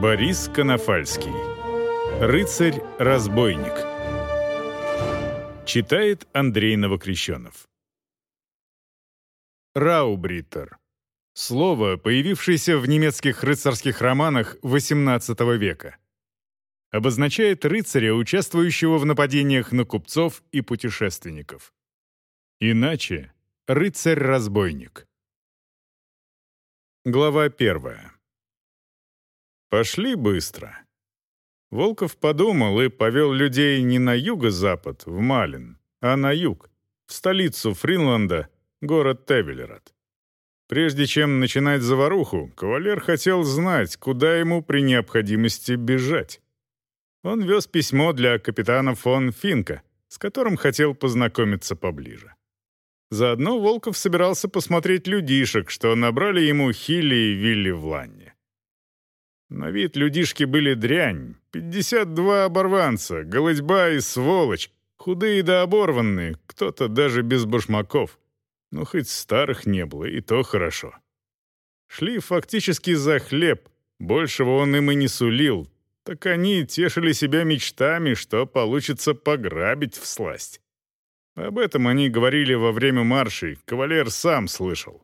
Борис Конофальский. Рыцарь-разбойник. Читает Андрей Новокрещенов. Раубриттер. Слово, появившееся в немецких рыцарских романах XVIII века. Обозначает рыцаря, участвующего в нападениях на купцов и путешественников. Иначе — рыцарь-разбойник. Глава первая. Пошли быстро. Волков подумал и повел людей не на юго-запад, в Малин, а на юг, в столицу Фринланда, город Тевелерат. Прежде чем начинать заваруху, кавалер хотел знать, куда ему при необходимости бежать. Он вез письмо для капитана фон Финка, с которым хотел познакомиться поближе. Заодно Волков собирался посмотреть людишек, что набрали ему Хилли и Вилли в Ланне. На вид людишки были дрянь, 52 оборванца, голодьба и сволочь, худые да оборванные, кто-то даже без башмаков. Но хоть старых не было, и то хорошо. Шли фактически за хлеб, большего он им и не сулил, так они тешили себя мечтами, что получится пограбить в сласть. Об этом они говорили во время маршей, кавалер сам слышал.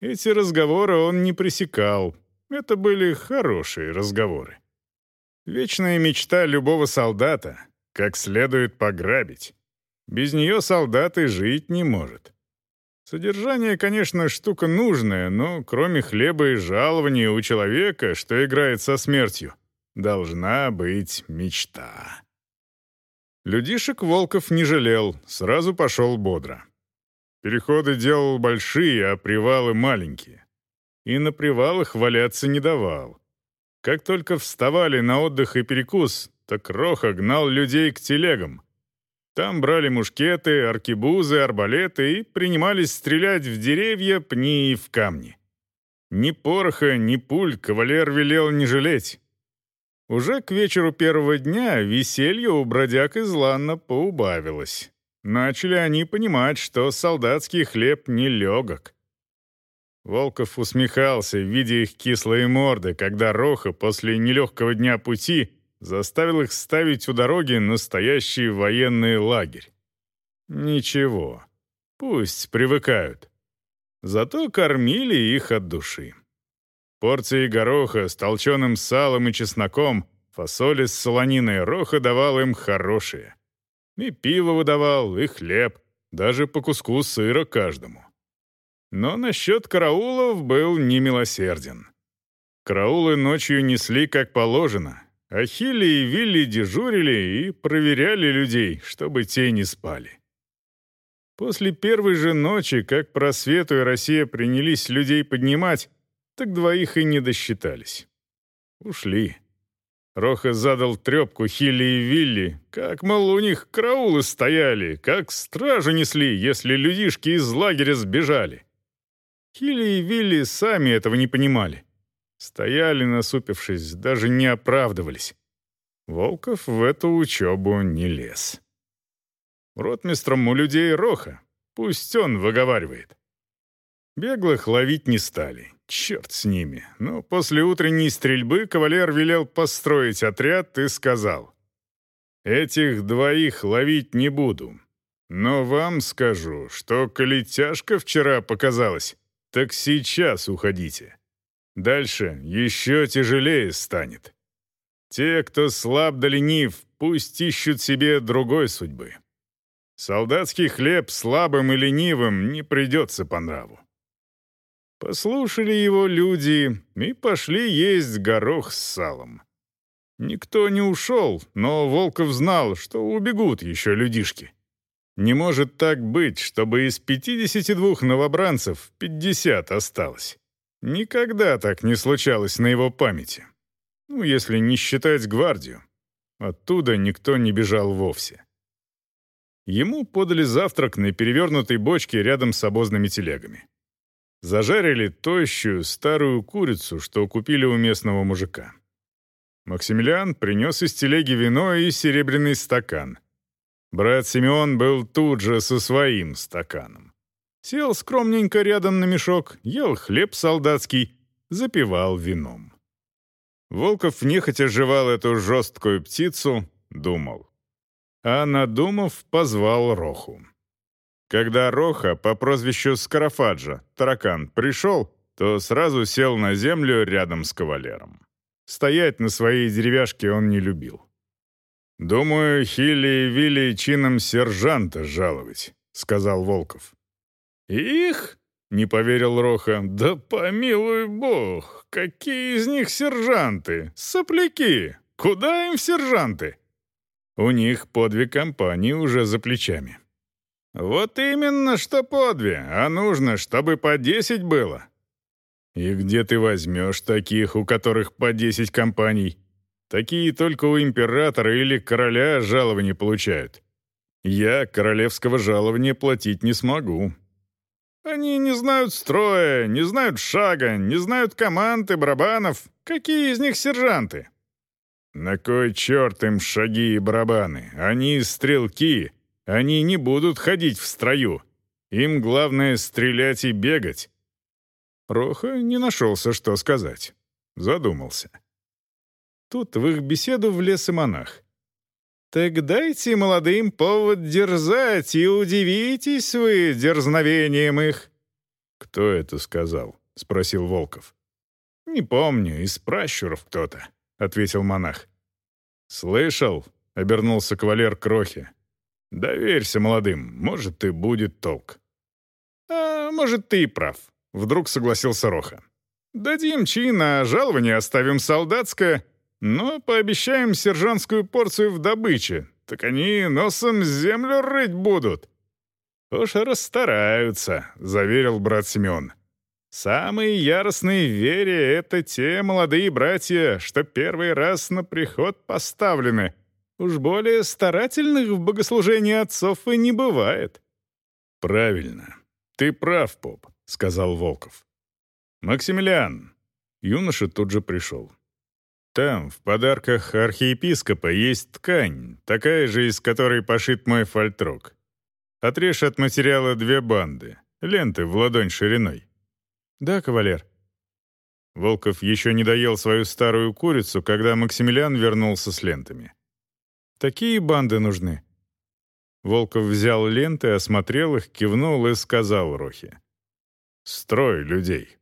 Эти разговоры он не пресекал. Это были хорошие разговоры. Вечная мечта любого солдата — как следует пограбить. Без нее солдат и жить не может. Содержание, конечно, штука нужная, но кроме хлеба и жалования у человека, что играет со смертью, должна быть мечта. Людишек Волков не жалел, сразу пошел бодро. Переходы делал большие, а привалы маленькие. И на привалах валяться не давал. Как только вставали на отдых и перекус, так Роха гнал людей к телегам. Там брали мушкеты, аркебузы, арбалеты и принимались стрелять в деревья, пни и в камни. Ни пороха, ни пуль кавалер велел не жалеть. Уже к вечеру первого дня веселье у бродяг из Ланна поубавилось. Начали они понимать, что солдатский хлеб не легок. Волков усмехался, видя их кислые морды, когда Роха после нелегкого дня пути заставил их ставить у дороги настоящий военный лагерь. Ничего, пусть привыкают. Зато кормили их от души. Порции гороха с толченым салом и чесноком, фасоли с солониной Роха давал им хорошие. И пиво выдавал, и хлеб, даже по куску сыра каждому. Но насчет караулов был немилосерден. Караулы ночью несли как положено, а Хилли и Вилли дежурили и проверяли людей, чтобы те не спали. После первой же ночи, как просвету и Россия принялись людей поднимать, так двоих и не досчитались. Ушли. Роха задал трепку Хилли и Вилли, как, мол, у них караулы стояли, как стражу несли, если людишки из лагеря сбежали. Хилли и Вилли сами этого не понимали. Стояли, насупившись, даже не оправдывались. Волков в эту учебу не лез. Ротмистром у людей Роха. Пусть он выговаривает. Беглых ловить не стали. Черт с ними. Но после утренней стрельбы кавалер велел построить отряд и сказал. «Этих двоих ловить не буду. Но вам скажу, что коли тяжко вчера показалось, так сейчас уходите. Дальше еще тяжелее станет. Те, кто слаб да ленив, пусть ищут себе другой судьбы. Солдатский хлеб слабым и ленивым не придется по нраву. Послушали его люди и пошли есть горох с салом. Никто не ушел, но Волков знал, что убегут еще людишки. Не может так быть, чтобы из 52 новобранцев 50 осталось. Никогда так не случалось на его памяти. Ну, если не считать гвардию. Оттуда никто не бежал вовсе. Ему подали завтрак на перевернутой бочке рядом с обозными телегами. Зажарили тощую старую курицу, что купили у местного мужика. Максимилиан принес из телеги вино и серебряный стакан. Брат Симеон был тут же со своим стаканом. Сел скромненько рядом на мешок, ел хлеб солдатский, запивал вином. Волков нехотя жевал эту жесткую птицу, думал. А надумав, позвал Роху. Когда Роха по прозвищу Скарафаджа, таракан, пришел, то сразу сел на землю рядом с кавалером. Стоять на своей деревяшке он не любил. «Думаю, Хилли и Вилли чином сержанта жаловать», — сказал Волков. «Их?» — не поверил Роха. «Да помилуй бог, какие из них сержанты? Сопляки! Куда им сержанты?» У них по две компании уже за плечами. «Вот именно, что по две, а нужно, чтобы по десять было». «И где ты возьмешь таких, у которых по десять компаний? Такие только у императора или короля жалования получают. Я королевского жалования платить не смогу». «Они не знают строя, не знают шага, не знают команд и барабанов. Какие из них сержанты?» «На кой черт им шаги и барабаны? Они стрелки, они не будут ходить в строю. Им главное стрелять и бегать. Роха не нашелся, что сказать. Задумался. Тут в их беседу влез и монах. «Так дайте молодым повод дерзать, и удивитесь вы дерзновением их». «Кто это сказал?» — спросил Волков. «Не помню, из пращуров кто-то», — ответил монах. «Слышал?» — обернулся кавалер к Рохе. Доверься молодым, может, и будет толк. А может, ты и прав. Вдруг согласился Роха. Дадим чин, а жалование оставим солдатское, но пообещаем сержантскую порцию в добыче, так они носом землю рыть будут. «Уж расстараются», — заверил брат Семен. «Самые яростные в вере — это те молодые братья, что первый раз на приход поставлены, Уж более старательных в богослужении отцов и не бывает». «Правильно. Ты прав, поп», — сказал Волков. «Максимилиан». Юноша тут же пришел. «Там, в подарках архиепископа, есть ткань, такая же, из которой пошит мой фальтрок. Отрежь от материала две банды, ленты в ладонь шириной». «Да, кавалер». Волков еще не доел свою старую курицу, когда Максимилиан вернулся с лентами. Такие банды нужны». Волков взял ленты, осмотрел их, кивнул и сказал Рохе. «Строй людей».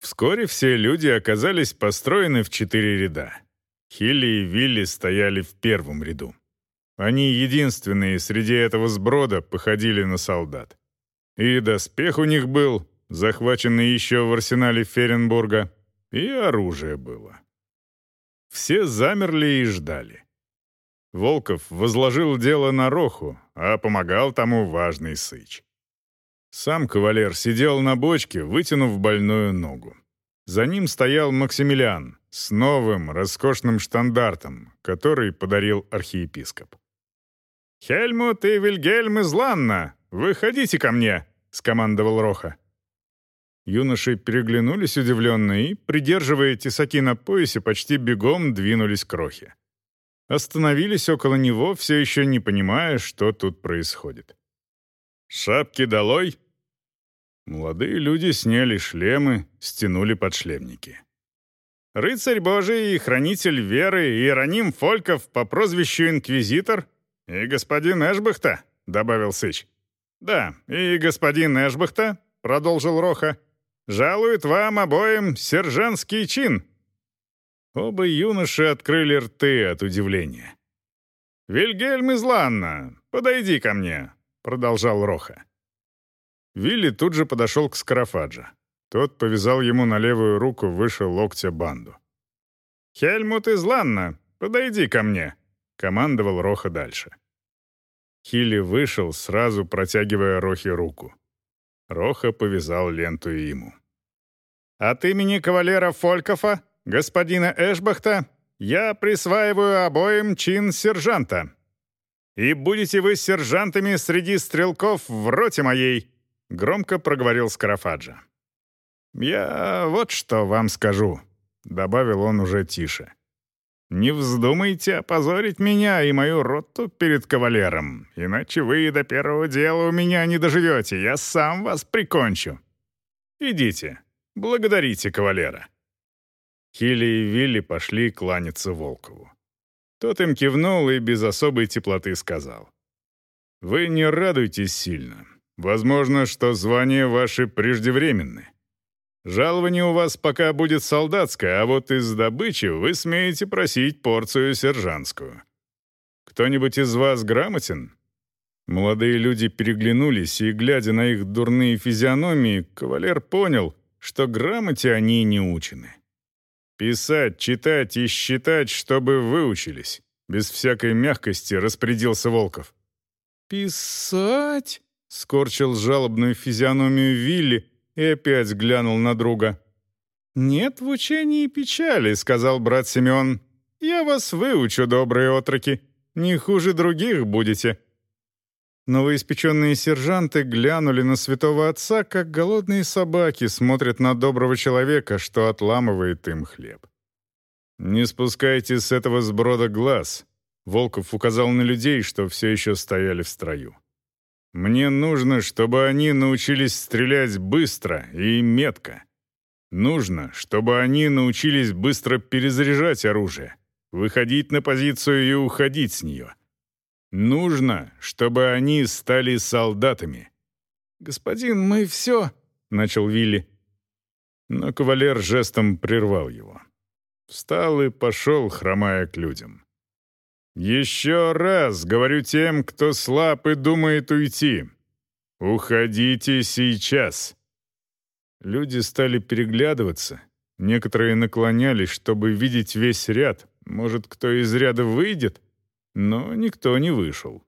Вскоре все люди оказались построены в четыре ряда. Хилли и Вилли стояли в первом ряду. Они единственные среди этого сброда походили на солдат. И доспех у них был, захваченный еще в арсенале Ференбурга, и оружие было. Все замерли и ждали. Волков возложил дело на Роху, а помогал тому важный сыч. Сам кавалер сидел на бочке, вытянув больную ногу. За ним стоял Максимилиан с новым, роскошным штандартом, который подарил архиепископ. «Хельмут и Вильгельм из Ланна, выходите ко мне!» — скомандовал Роха. Юноши переглянулись удивленно и, придерживая тесаки на поясе, почти бегом двинулись к Рохе остановились около него, все еще не понимая, что тут происходит. «Шапки долой!» Молодые люди сняли шлемы, стянули подшлемники. «Рыцарь Божий и хранитель веры Иероним Фольков по прозвищу Инквизитор и господин Эшбахта», — добавил Сыч. «Да, и господин Эшбахта», — продолжил Роха, — «жалует вам обоим сержантский чин, Оба юноши открыли рты от удивления. «Вильгельм из Ланна, подойди ко мне», — продолжал Роха. Вилли тут же подошел к Скарафаджа. Тот повязал ему на левую руку выше локтя банду. «Хельмут из Ланна, подойди ко мне», — командовал Роха дальше. Хилли вышел, сразу протягивая Рохе руку. Роха повязал ленту ему. «От имени кавалера Фолькофа господина Эшбахта я присваиваю обоим чин сержанта. И будете вы сержантами среди стрелков в роте моей», — громко проговорил Скарафаджа. «Я вот что вам скажу», — добавил он уже тише. «Не вздумайте опозорить меня и мою роту перед кавалером, иначе вы до первого дела у меня не доживете, я сам вас прикончу. Идите, благодарите кавалера». Хилли и Вилли пошли кланяться Волкову. Тот им кивнул и без особой теплоты сказал. «Вы не радуйтесь сильно. Возможно, что звания ваши преждевременны. Жалование у вас пока будет солдатское, а вот из добычи вы смеете просить порцию сержантскую. Кто-нибудь из вас грамотен?» Молодые люди переглянулись, и, глядя на их дурные физиономии, кавалер понял, что грамоте они не учены. Писать, читать и считать, чтобы выучились. Без всякой мягкости распорядился Волков. «Писать?» — скорчил жалобную физиономию Вилли и опять глянул на друга. «Нет в учении печали», — сказал брат Семен. «Я вас выучу, добрые отроки. Не хуже других будете». Новоиспеченные сержанты глянули на святого отца, как голодные собаки смотрят на доброго человека, что отламывает им хлеб. «Не спускайте с этого сброда глаз», — Волков указал на людей, что все еще стояли в строю. «Мне нужно, чтобы они научились стрелять быстро и метко. Нужно, чтобы они научились быстро перезаряжать оружие, выходить на позицию и уходить с нее» Нужно, чтобы они стали солдатами. «Господин, мы все...» — начал Вилли. Но кавалер жестом прервал его. Встал и пошел, хромая к людям. «Еще раз говорю тем, кто слаб и думает уйти. Уходите сейчас!» Люди стали переглядываться. Некоторые наклонялись, чтобы видеть весь ряд. Может, кто из ряда выйдет? но никто не вышел.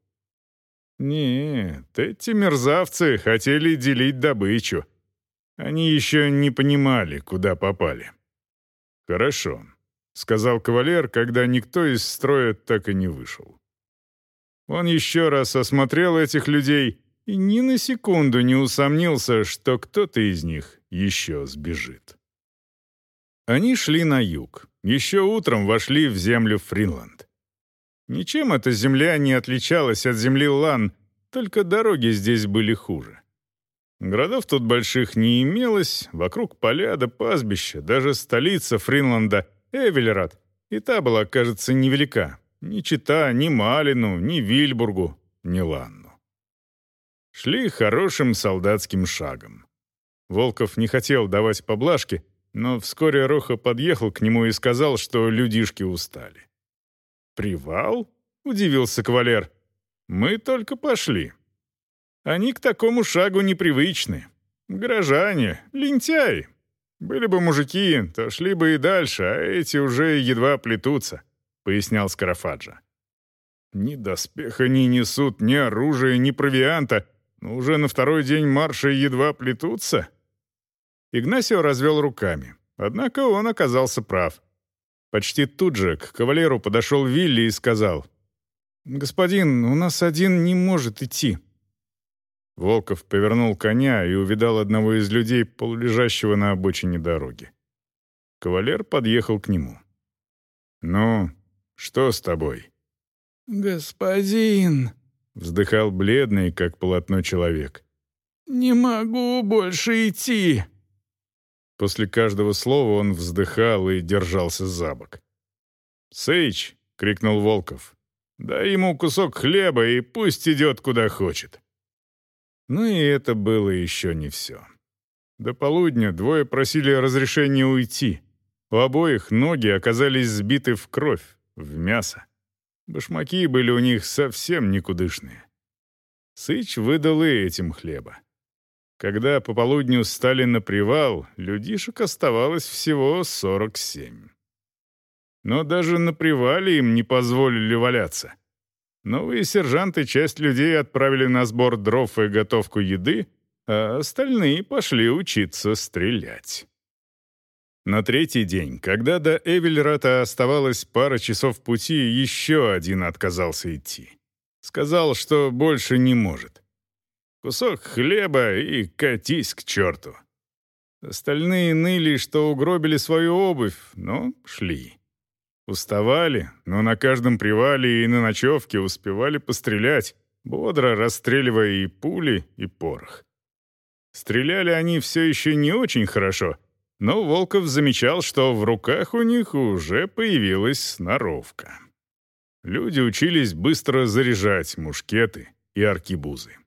Нет, эти мерзавцы хотели делить добычу. Они еще не понимали, куда попали. «Хорошо», — сказал кавалер, когда никто из строя так и не вышел. Он еще раз осмотрел этих людей и ни на секунду не усомнился, что кто-то из них еще сбежит. Они шли на юг. Еще утром вошли в землю Фринланд. Ничем эта земля не отличалась от земли Лан, только дороги здесь были хуже. Городов тут больших не имелось, вокруг поля да пастбища, даже столица Фринланда, Эвелерат, и та была, кажется, невелика. Ни Чита, ни Малину, ни Вильбургу, ни Ланну. Шли хорошим солдатским шагом. Волков не хотел давать поблажки, но вскоре Роха подъехал к нему и сказал, что людишки устали. «Привал?» — удивился кавалер. «Мы только пошли. Они к такому шагу непривычны. Горожане, лентяи. Были бы мужики, то шли бы и дальше, а эти уже едва плетутся», — пояснял Скарафаджа. «Ни доспеха не несут, ни оружия, ни провианта, но уже на второй день марша едва плетутся?» Игнасио развел руками. Однако он оказался прав. Почти тут же к кавалеру подошел Вилли и сказал, «Господин, у нас один не может идти». Волков повернул коня и увидал одного из людей, полулежащего на обочине дороги. Кавалер подъехал к нему. «Ну, что с тобой?» «Господин», — вздыхал бледный, как полотно человек. «Не могу больше идти». После каждого слова он вздыхал и держался за бок. «Сыч!» — крикнул Волков. «Дай ему кусок хлеба и пусть идет куда хочет». Ну и это было еще не все. До полудня двое просили разрешения уйти. У обоих ноги оказались сбиты в кровь, в мясо. Башмаки были у них совсем никудышные. Сыч выдал и этим хлеба. Когда по полудню стали на привал, людишек оставалось всего 47. Но даже на привале им не позволили валяться. Новые сержанты часть людей отправили на сбор дров и готовку еды, а остальные пошли учиться стрелять. На третий день, когда до Эвельрата оставалось пара часов пути, еще один отказался идти. Сказал, что больше не может. Кусок хлеба и катись к черту. Остальные ныли, что угробили свою обувь, но шли. Уставали, но на каждом привале и на ночевке успевали пострелять, бодро расстреливая и пули, и порох. Стреляли они все еще не очень хорошо, Но Волков замечал, что в руках у них уже появилась сноровка. Люди учились быстро заряжать мушкеты и аркибузы.